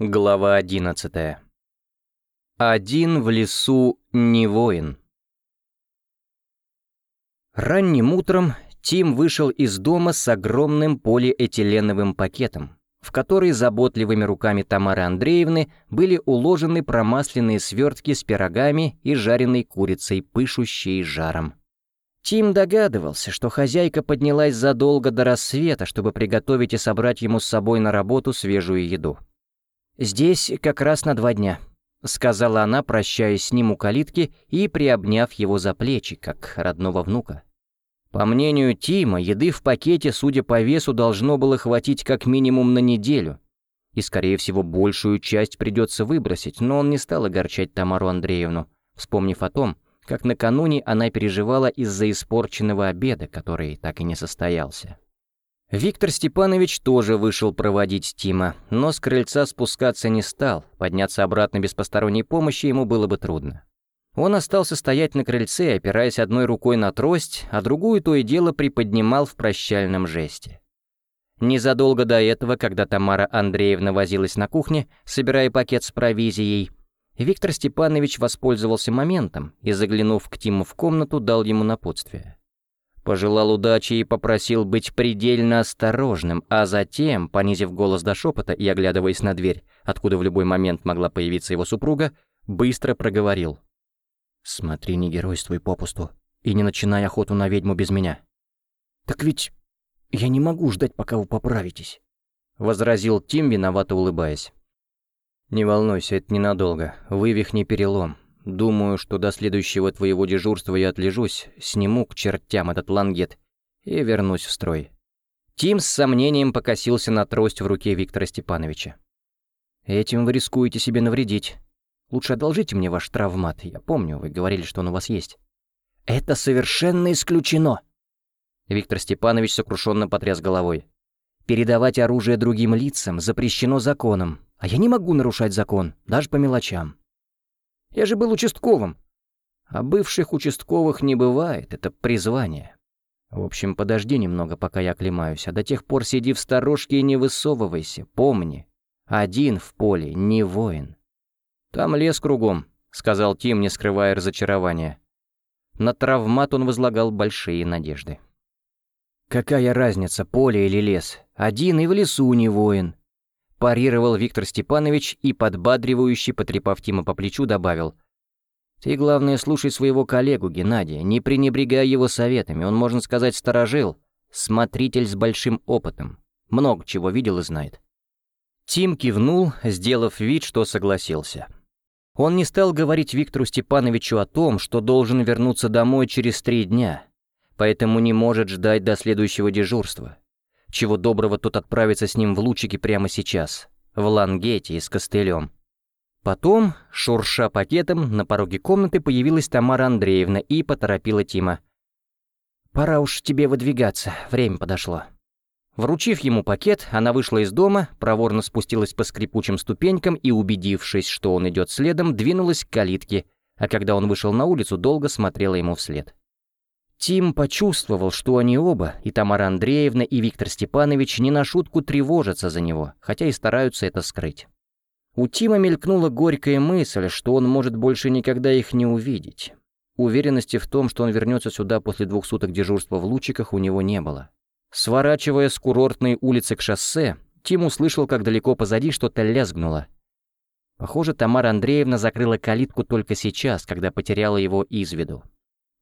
Глава одиннадцатая. Один в лесу не воин. Ранним утром Тим вышел из дома с огромным полиэтиленовым пакетом, в который заботливыми руками Тамары Андреевны были уложены промасленные свертки с пирогами и жареной курицей, пышущей жаром. Тим догадывался, что хозяйка поднялась задолго до рассвета, чтобы приготовить и собрать ему с собой на работу свежую еду. «Здесь как раз на два дня», — сказала она, прощаясь с ним у калитки и приобняв его за плечи, как родного внука. По мнению Тима, еды в пакете, судя по весу, должно было хватить как минимум на неделю. И, скорее всего, большую часть придется выбросить, но он не стал огорчать Тамару Андреевну, вспомнив о том, как накануне она переживала из-за испорченного обеда, который так и не состоялся. Виктор Степанович тоже вышел проводить Тима, но с крыльца спускаться не стал, подняться обратно без посторонней помощи ему было бы трудно. Он остался стоять на крыльце, опираясь одной рукой на трость, а другую то и дело приподнимал в прощальном жесте. Незадолго до этого, когда Тамара Андреевна возилась на кухне, собирая пакет с провизией, Виктор Степанович воспользовался моментом и, заглянув к Тиму в комнату, дал ему напутствие пожелал удачи и попросил быть предельно осторожным, а затем, понизив голос до шепота и оглядываясь на дверь, откуда в любой момент могла появиться его супруга, быстро проговорил. «Смотри, не геройствуй попусту и не начинай охоту на ведьму без меня». «Так ведь я не могу ждать, пока вы поправитесь», — возразил Тим, виновато улыбаясь. «Не волнуйся, это ненадолго. Вывихни перелом. Думаю, что до следующего твоего дежурства я отлежусь, сниму к чертям этот лангет и вернусь в строй». Тим с сомнением покосился на трость в руке Виктора Степановича. «Этим вы рискуете себе навредить. Лучше одолжите мне ваш травмат. Я помню, вы говорили, что он у вас есть». «Это совершенно исключено!» Виктор Степанович сокрушенно потряс головой. «Передавать оружие другим лицам запрещено законом, а я не могу нарушать закон, даже по мелочам. Я же был участковым. А бывших участковых не бывает, это призвание. В общем, подожди немного, пока я оклемаюсь, а до тех пор сиди в сторожке и не высовывайся, помни. Один в поле, не воин. Там лес кругом, сказал Тим, не скрывая разочарования. На травмат он возлагал большие надежды. «Какая разница, поле или лес? Один и в лесу не воин парировал Виктор Степанович и, подбадривающе потрепав Тима по плечу, добавил. «Ты, главное, слушай своего коллегу, Геннадия, не пренебрегай его советами, он, можно сказать, сторожил, смотритель с большим опытом, много чего видел и знает». Тим кивнул, сделав вид, что согласился. Он не стал говорить Виктору Степановичу о том, что должен вернуться домой через три дня, поэтому не может ждать до следующего дежурства. Чего доброго тот отправится с ним в лучики прямо сейчас, в лангете и с костылем. Потом, шурша пакетом, на пороге комнаты появилась Тамара Андреевна и поторопила Тима. «Пора уж тебе выдвигаться, время подошло». Вручив ему пакет, она вышла из дома, проворно спустилась по скрипучим ступенькам и, убедившись, что он идет следом, двинулась к калитке, а когда он вышел на улицу, долго смотрела ему вслед. Тим почувствовал, что они оба, и Тамара Андреевна, и Виктор Степанович, не на шутку тревожатся за него, хотя и стараются это скрыть. У Тима мелькнула горькая мысль, что он может больше никогда их не увидеть. Уверенности в том, что он вернется сюда после двух суток дежурства в Лучиках, у него не было. Сворачивая с курортной улицы к шоссе, Тим услышал, как далеко позади что-то лязгнуло. Похоже, Тамара Андреевна закрыла калитку только сейчас, когда потеряла его из виду.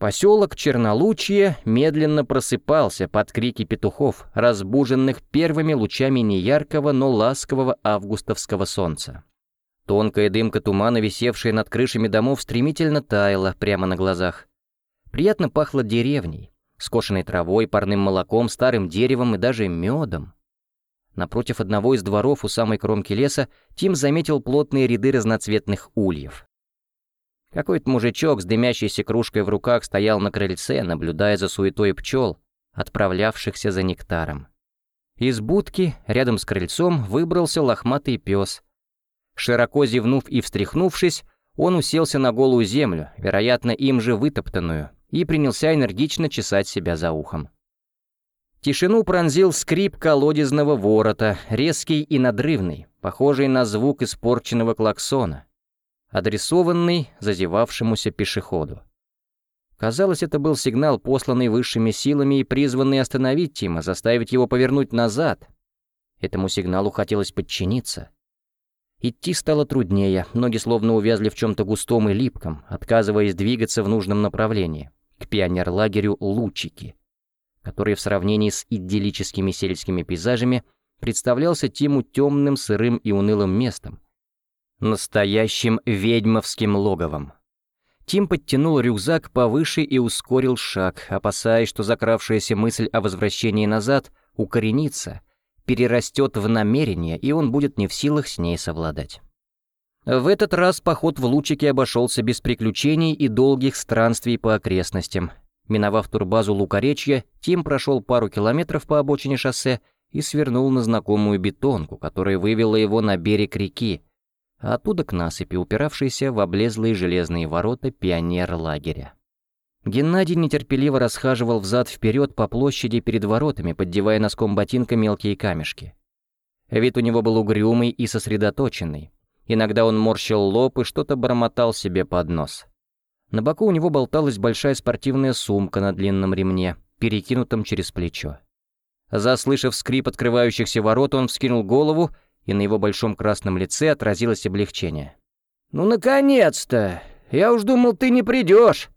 Поселок Чернолучье медленно просыпался под крики петухов, разбуженных первыми лучами неяркого, но ласкового августовского солнца. Тонкая дымка тумана, висевшая над крышами домов, стремительно таяла прямо на глазах. Приятно пахло деревней, скошенной травой, парным молоком, старым деревом и даже медом. Напротив одного из дворов у самой кромки леса Тим заметил плотные ряды разноцветных ульев. Какой-то мужичок с дымящейся кружкой в руках стоял на крыльце, наблюдая за суетой пчел, отправлявшихся за нектаром. Из будки, рядом с крыльцом, выбрался лохматый пес. Широко зевнув и встряхнувшись, он уселся на голую землю, вероятно, им же вытоптанную, и принялся энергично чесать себя за ухом. Тишину пронзил скрип колодезного ворота, резкий и надрывный, похожий на звук испорченного клаксона, адресованный зазевавшемуся пешеходу. Казалось, это был сигнал, посланный высшими силами и призванный остановить Тима, заставить его повернуть назад. Этому сигналу хотелось подчиниться. Идти стало труднее, ноги словно увязли в чем-то густом и липком, отказываясь двигаться в нужном направлении, к пионерлагерю Лучики, который в сравнении с идиллическими сельскими пейзажами представлялся Тиму темным, сырым и унылым местом, настоящим ведьмовским логовом. Тим подтянул рюкзак повыше и ускорил шаг, опасаясь, что закравшаяся мысль о возвращении назад укоренится, перерастет в намерение, и он будет не в силах с ней совладать. В этот раз поход в лучики обошелся без приключений и долгих странствий по окрестностям. Миновав турбазу Лукоречья, Тим прошел пару километров по обочине шоссе и свернул на знакомую бетонку, которая вывела его на берег реки, а оттуда к насыпи, упиравшейся в облезлые железные ворота пионер-лагеря. Геннадий нетерпеливо расхаживал взад-вперед по площади перед воротами, поддевая носком ботинка мелкие камешки. Вид у него был угрюмый и сосредоточенный. Иногда он морщил лоб и что-то бормотал себе под нос. На боку у него болталась большая спортивная сумка на длинном ремне, перекинутом через плечо. Заслышав скрип открывающихся ворот, он вскинул голову и на его большом красном лице отразилось облегчение. «Ну, наконец-то! Я уж думал, ты не придешь!»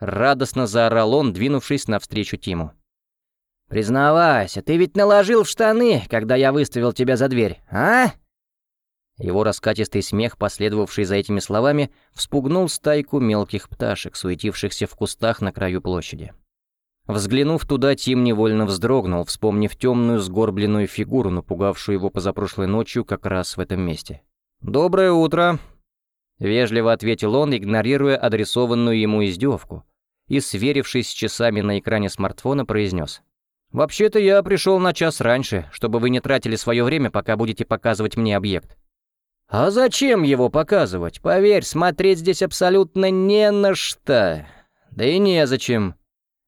Радостно заорал он, двинувшись навстречу Тиму. «Признавайся, ты ведь наложил в штаны, когда я выставил тебя за дверь, а?» Его раскатистый смех, последовавший за этими словами, вспугнул стайку мелких пташек, суетившихся в кустах на краю площади. Взглянув туда, Тим невольно вздрогнул, вспомнив темную сгорбленную фигуру, напугавшую его позапрошлой ночью как раз в этом месте. «Доброе утро!» Вежливо ответил он, игнорируя адресованную ему издевку, и, сверившись с часами на экране смартфона, произнес. «Вообще-то я пришел на час раньше, чтобы вы не тратили свое время, пока будете показывать мне объект». «А зачем его показывать? Поверь, смотреть здесь абсолютно не на что. Да и незачем».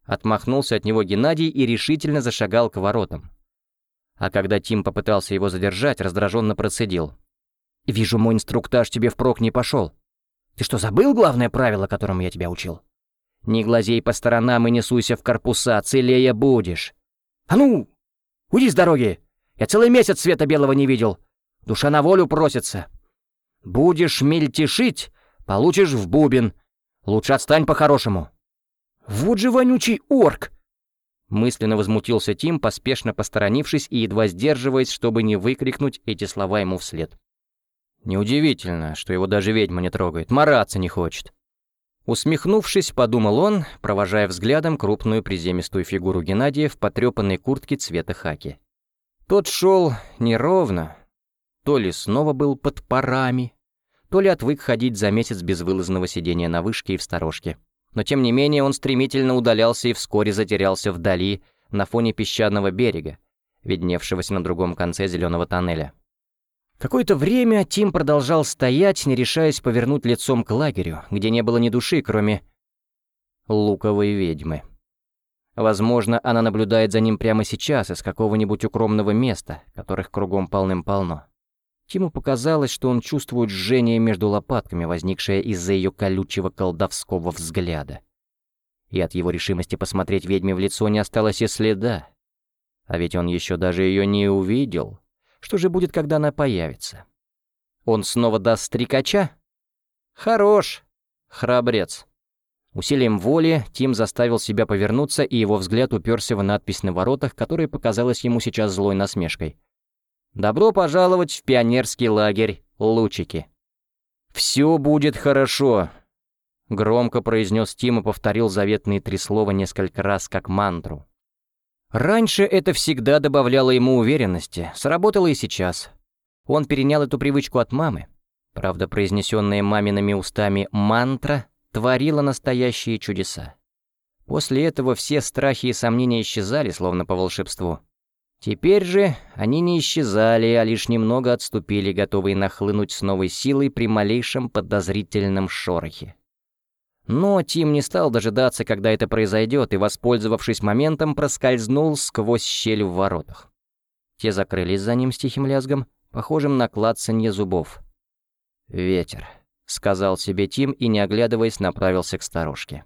Отмахнулся от него Геннадий и решительно зашагал к воротам. А когда Тим попытался его задержать, раздраженно процедил. «Вижу, мой инструктаж тебе впрок не пошел. Ты что, забыл главное правило, которому я тебя учил? Не глазей по сторонам и не суйся в корпуса, целее будешь. А ну, уйди с дороги! Я целый месяц света белого не видел. Душа на волю просится. Будешь мельтешить, получишь в бубен. Лучше отстань по-хорошему». «Вот же вонючий орк!» Мысленно возмутился Тим, поспешно посторонившись и едва сдерживаясь, чтобы не выкрикнуть эти слова ему вслед. Неудивительно, что его даже ведьма не трогает, мараться не хочет. Усмехнувшись, подумал он, провожая взглядом крупную приземистую фигуру Геннадия в потрепанной куртке цвета хаки. Тот шел неровно, то ли снова был под парами, то ли отвык ходить за месяц безвылазного сидения на вышке и в сторожке но тем не менее он стремительно удалялся и вскоре затерялся вдали, на фоне песчаного берега, видневшегося на другом конце зеленого тоннеля. Какое-то время Тим продолжал стоять, не решаясь повернуть лицом к лагерю, где не было ни души, кроме луковой ведьмы. Возможно, она наблюдает за ним прямо сейчас из какого-нибудь укромного места, которых кругом полным-полно. Тиму показалось, что он чувствует жжение между лопатками, возникшее из-за ее колючего колдовского взгляда. И от его решимости посмотреть ведьме в лицо не осталось и следа. А ведь он еще даже ее не увидел. Что же будет, когда она появится? Он снова даст стрекача? Хорош, храбрец. Усилием воли Тим заставил себя повернуться, и его взгляд уперся в надпись на воротах, которая показалась ему сейчас злой насмешкой. Добро пожаловать в пионерский лагерь Лучики. «Все будет хорошо», — громко произнес Тим и повторил заветные три слова несколько раз как мантру. Раньше это всегда добавляло ему уверенности, сработало и сейчас. Он перенял эту привычку от мамы. Правда, произнесенная мамиными устами мантра творила настоящие чудеса. После этого все страхи и сомнения исчезали, словно по волшебству. Теперь же они не исчезали, а лишь немного отступили, готовые нахлынуть с новой силой при малейшем подозрительном шорохе. Но Тим не стал дожидаться, когда это произойдет, и, воспользовавшись моментом, проскользнул сквозь щель в воротах. Те закрылись за ним с тихим лязгом, похожим на клацанье зубов. «Ветер», — сказал себе Тим и, не оглядываясь, направился к сторожке.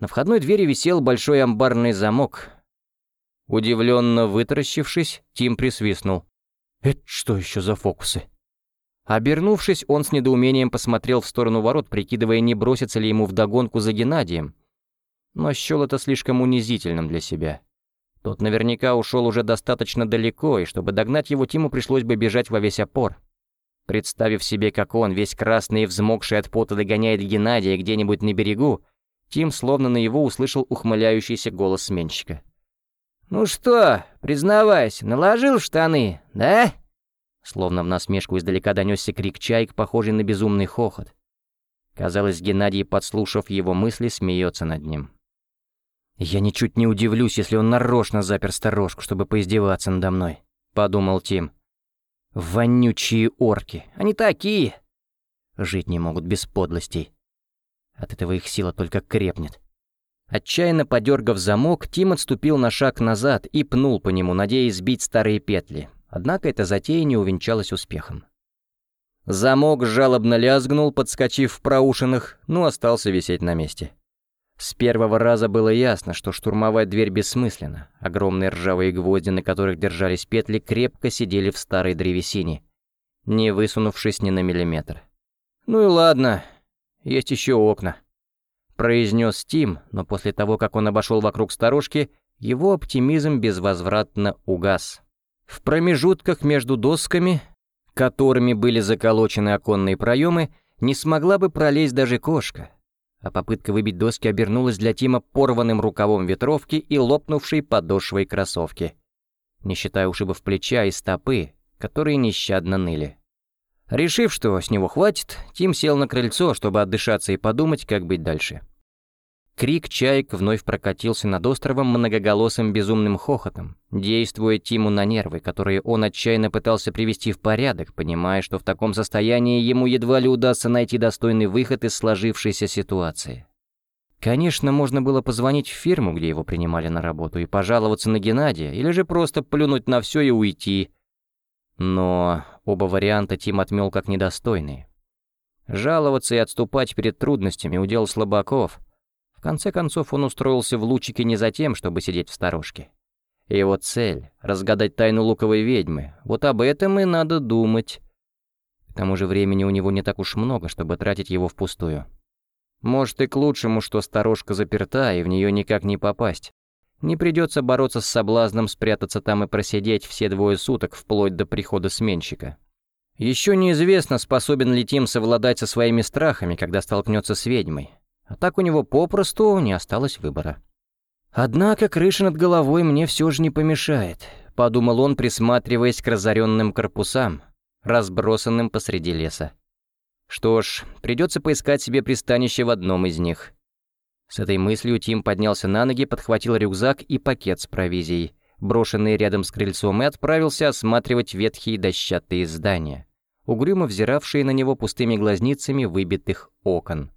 На входной двери висел большой амбарный замок. Удивленно вытаращившись, Тим присвистнул. «Это что еще за фокусы?» Обернувшись, он с недоумением посмотрел в сторону ворот, прикидывая, не бросится ли ему вдогонку за Геннадием. Но счел это слишком унизительным для себя. Тот наверняка ушел уже достаточно далеко, и чтобы догнать его, Тиму пришлось бы бежать во весь опор. Представив себе, как он, весь красный и взмокший от пота, догоняет Геннадия где-нибудь на берегу, Тим словно на его услышал ухмыляющийся голос сменщика. «Ну что, признавайся, наложил штаны, да?» Словно в насмешку издалека донесся крик чайк, похожий на безумный хохот. Казалось, Геннадий, подслушав его мысли, смеется над ним. «Я ничуть не удивлюсь, если он нарочно запер сторожку, чтобы поиздеваться надо мной», — подумал Тим. «Вонючие орки, они такие! Жить не могут без подлостей. От этого их сила только крепнет». Отчаянно подергав замок, Тим отступил на шаг назад и пнул по нему, надеясь сбить старые петли. Однако эта затея не увенчалась успехом. Замок жалобно лязгнул, подскочив в проушинах, но остался висеть на месте. С первого раза было ясно, что штурмовать дверь бессмысленно. Огромные ржавые гвозди, на которых держались петли, крепко сидели в старой древесине, не высунувшись ни на миллиметр. «Ну и ладно, есть еще окна», — произнес Тим, но после того, как он обошел вокруг сторожки, его оптимизм безвозвратно угас. В промежутках между досками, которыми были заколочены оконные проемы, не смогла бы пролезть даже кошка, а попытка выбить доски обернулась для Тима порванным рукавом ветровки и лопнувшей подошвой кроссовки, не считая ушибов плеча и стопы, которые нещадно ныли. Решив, что с него хватит, Тим сел на крыльцо, чтобы отдышаться и подумать, как быть дальше. Крик чаек вновь прокатился над островом многоголосым безумным хохотом, действуя Тиму на нервы, которые он отчаянно пытался привести в порядок, понимая, что в таком состоянии ему едва ли удастся найти достойный выход из сложившейся ситуации. Конечно, можно было позвонить в фирму, где его принимали на работу, и пожаловаться на Геннадия, или же просто плюнуть на все и уйти. Но оба варианта Тим отмел как недостойные. Жаловаться и отступать перед трудностями удел слабаков — в конце концов, он устроился в лучике не за тем, чтобы сидеть в сторожке. Его цель — разгадать тайну луковой ведьмы. Вот об этом и надо думать. К тому же времени у него не так уж много, чтобы тратить его впустую. Может и к лучшему, что сторожка заперта, и в нее никак не попасть. Не придется бороться с соблазном спрятаться там и просидеть все двое суток, вплоть до прихода сменщика. Еще неизвестно, способен ли Тим совладать со своими страхами, когда столкнется с ведьмой. А так у него попросту не осталось выбора. «Однако крыша над головой мне все же не помешает», — подумал он, присматриваясь к разоренным корпусам, разбросанным посреди леса. Что ж, придется поискать себе пристанище в одном из них. С этой мыслью Тим поднялся на ноги, подхватил рюкзак и пакет с провизией, брошенные рядом с крыльцом, и отправился осматривать ветхие дощатые здания, угрюмо взиравшие на него пустыми глазницами выбитых окон.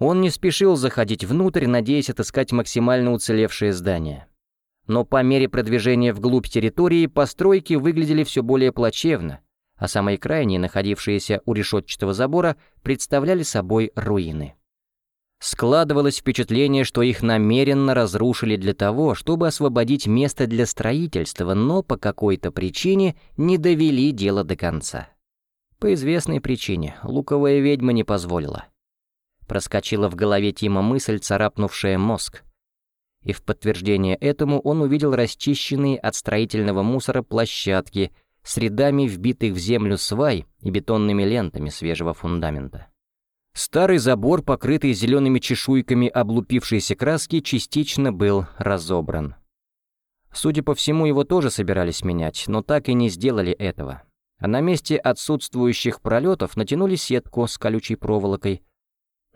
Он не спешил заходить внутрь, надеясь отыскать максимально уцелевшее здание. Но по мере продвижения вглубь территории постройки выглядели все более плачевно, а самые крайние, находившиеся у решетчатого забора, представляли собой руины. Складывалось впечатление, что их намеренно разрушили для того, чтобы освободить место для строительства, но по какой-то причине не довели дело до конца. По известной причине луковая ведьма не позволила. Проскочила в голове Тима мысль, царапнувшая мозг. И в подтверждение этому он увидел расчищенные от строительного мусора площадки с рядами вбитых в землю свай и бетонными лентами свежего фундамента. Старый забор, покрытый зелеными чешуйками облупившейся краски, частично был разобран. Судя по всему, его тоже собирались менять, но так и не сделали этого. А на месте отсутствующих пролетов натянули сетку с колючей проволокой,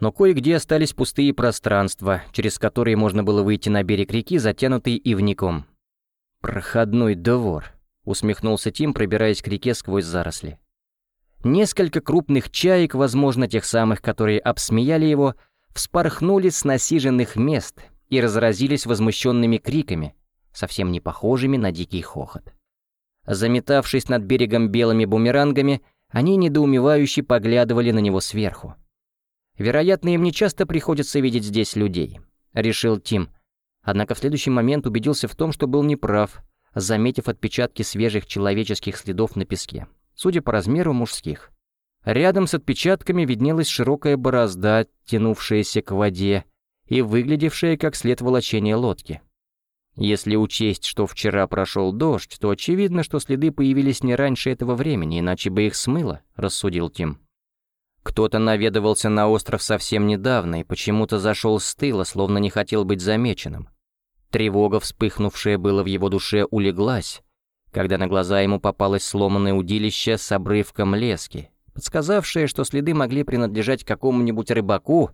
но кое-где остались пустые пространства, через которые можно было выйти на берег реки, затянутый ивником. «Проходной двор», — усмехнулся Тим, пробираясь к реке сквозь заросли. Несколько крупных чаек, возможно, тех самых, которые обсмеяли его, вспорхнули с насиженных мест и разразились возмущенными криками, совсем не похожими на дикий хохот. Заметавшись над берегом белыми бумерангами, они недоумевающе поглядывали на него сверху. Вероятно, им не часто приходится видеть здесь людей, решил Тим. Однако в следующий момент убедился в том, что был неправ, заметив отпечатки свежих человеческих следов на песке, судя по размеру мужских. Рядом с отпечатками виднелась широкая борозда, тянувшаяся к воде и выглядевшая как след волочения лодки. Если учесть, что вчера прошел дождь, то очевидно, что следы появились не раньше этого времени, иначе бы их смыло, рассудил Тим. Кто-то наведывался на остров совсем недавно и почему-то зашел с тыла, словно не хотел быть замеченным. Тревога, вспыхнувшая было в его душе, улеглась, когда на глаза ему попалось сломанное удилище с обрывком лески, подсказавшее, что следы могли принадлежать какому-нибудь рыбаку,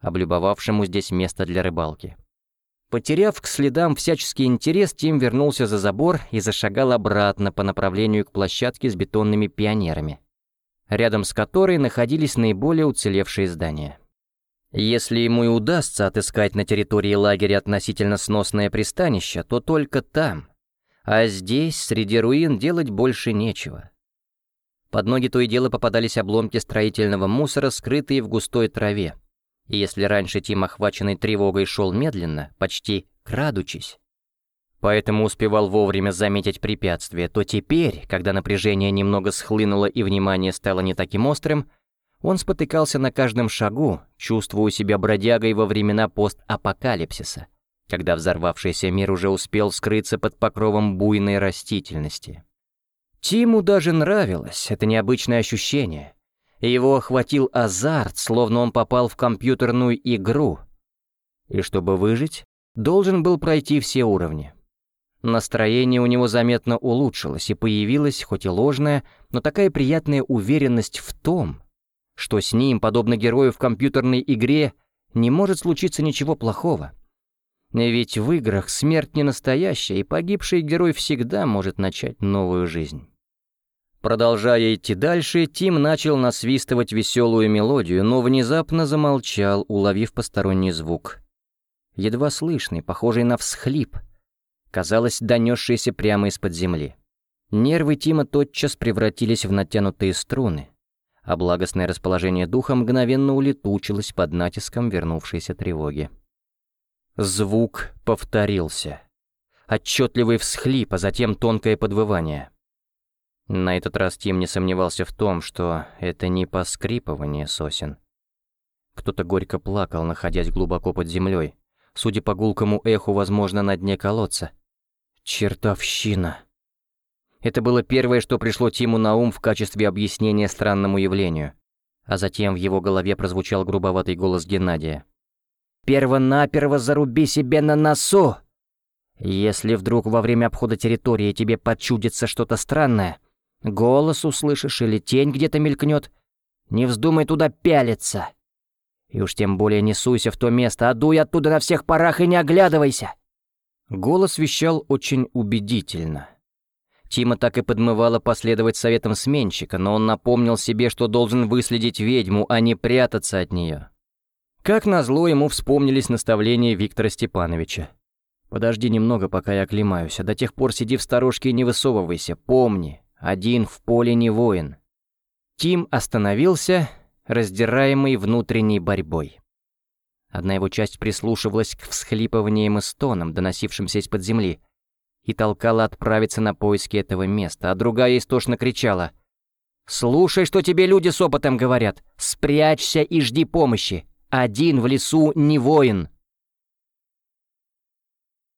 облюбовавшему здесь место для рыбалки. Потеряв к следам всяческий интерес, Тим вернулся за забор и зашагал обратно по направлению к площадке с бетонными пионерами, рядом с которой находились наиболее уцелевшие здания. Если ему и удастся отыскать на территории лагеря относительно сносное пристанище, то только там, а здесь, среди руин, делать больше нечего. Под ноги то и дело попадались обломки строительного мусора, скрытые в густой траве, и если раньше Тим, охваченный тревогой, шел медленно, почти крадучись, поэтому успевал вовремя заметить препятствие, то теперь, когда напряжение немного схлынуло и внимание стало не таким острым, он спотыкался на каждом шагу, чувствуя себя бродягой во времена постапокалипсиса, когда взорвавшийся мир уже успел скрыться под покровом буйной растительности. Тиму даже нравилось это необычное ощущение — его охватил азарт, словно он попал в компьютерную игру. И чтобы выжить, должен был пройти все уровни. Настроение у него заметно улучшилось, и появилась, хоть и ложная, но такая приятная уверенность в том, что с ним, подобно герою в компьютерной игре, не может случиться ничего плохого. Ведь в играх смерть не настоящая, и погибший герой всегда может начать новую жизнь. Продолжая идти дальше, Тим начал насвистывать веселую мелодию, но внезапно замолчал, уловив посторонний звук. Едва слышный, похожий на всхлип, казалось, донесшийся прямо из-под земли. Нервы Тима тотчас превратились в натянутые струны, а благостное расположение духа мгновенно улетучилось под натиском вернувшейся тревоги. Звук повторился. Отчетливый всхлип, а затем тонкое подвывание — на этот раз Тим не сомневался в том, что это не поскрипывание сосен. Кто-то горько плакал, находясь глубоко под землей. Судя по гулкому эху, возможно, на дне колодца. Чертовщина. Это было первое, что пришло Тиму на ум в качестве объяснения странному явлению. А затем в его голове прозвучал грубоватый голос Геннадия. «Первонаперво заруби себе на носу! Если вдруг во время обхода территории тебе подчудится что-то странное, Голос услышишь или тень где-то мелькнет. Не вздумай туда пялиться. И уж тем более не суйся в то место, а дуй оттуда на всех парах и не оглядывайся. Голос вещал очень убедительно. Тима так и подмывала последовать советам сменщика, но он напомнил себе, что должен выследить ведьму, а не прятаться от нее. Как назло, ему вспомнились наставления Виктора Степановича. «Подожди немного, пока я оклемаюсь, а до тех пор сиди в сторожке и не высовывайся. Помни, один в поле не воин. Тим остановился, раздираемый внутренней борьбой. Одна его часть прислушивалась к всхлипываниям и стонам, доносившимся из-под земли, и толкала отправиться на поиски этого места, а другая истошно кричала «Слушай, что тебе люди с опытом говорят! Спрячься и жди помощи! Один в лесу не воин!»